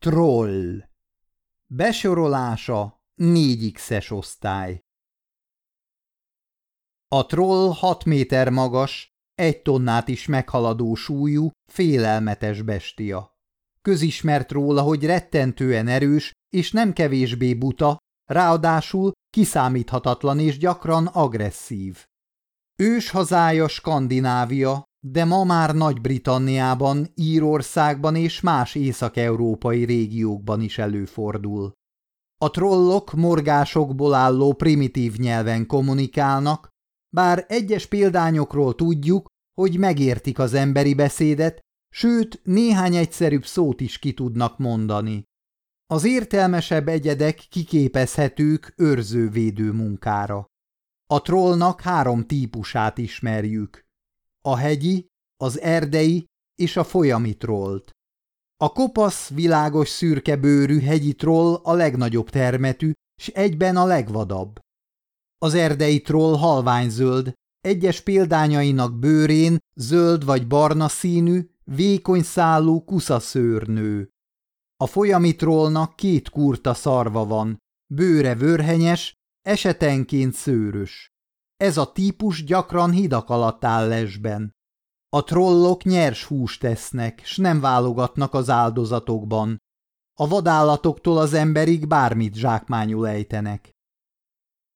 Troll Besorolása 4x-es osztály A troll 6 méter magas, egy tonnát is meghaladó súlyú, félelmetes bestia. Közismert róla, hogy rettentően erős és nem kevésbé buta, ráadásul kiszámíthatatlan és gyakran agresszív. Ős hazája Skandinávia, de ma már Nagy-Britanniában, Írországban és más észak-európai régiókban is előfordul. A trollok morgásokból álló primitív nyelven kommunikálnak, bár egyes példányokról tudjuk, hogy megértik az emberi beszédet, sőt, néhány egyszerűbb szót is ki tudnak mondani. Az értelmesebb egyedek kiképezhetők őrzővédő munkára. A trollnak három típusát ismerjük a hegyi, az erdei és a folyami trollt. A kopasz, világos szürke bőrű hegyi troll a legnagyobb termetű, s egyben a legvadabb. Az erdei troll halványzöld, egyes példányainak bőrén zöld vagy barna színű, vékony szálú kuszaszőrnő. A folyami trollnak két kurta szarva van, bőre vörhenyes, esetenként szőrös. Ez a típus gyakran hidak alatt áll lesben. A trollok nyers húst tesznek, s nem válogatnak az áldozatokban. A vadállatoktól az emberig bármit zsákmányul ejtenek.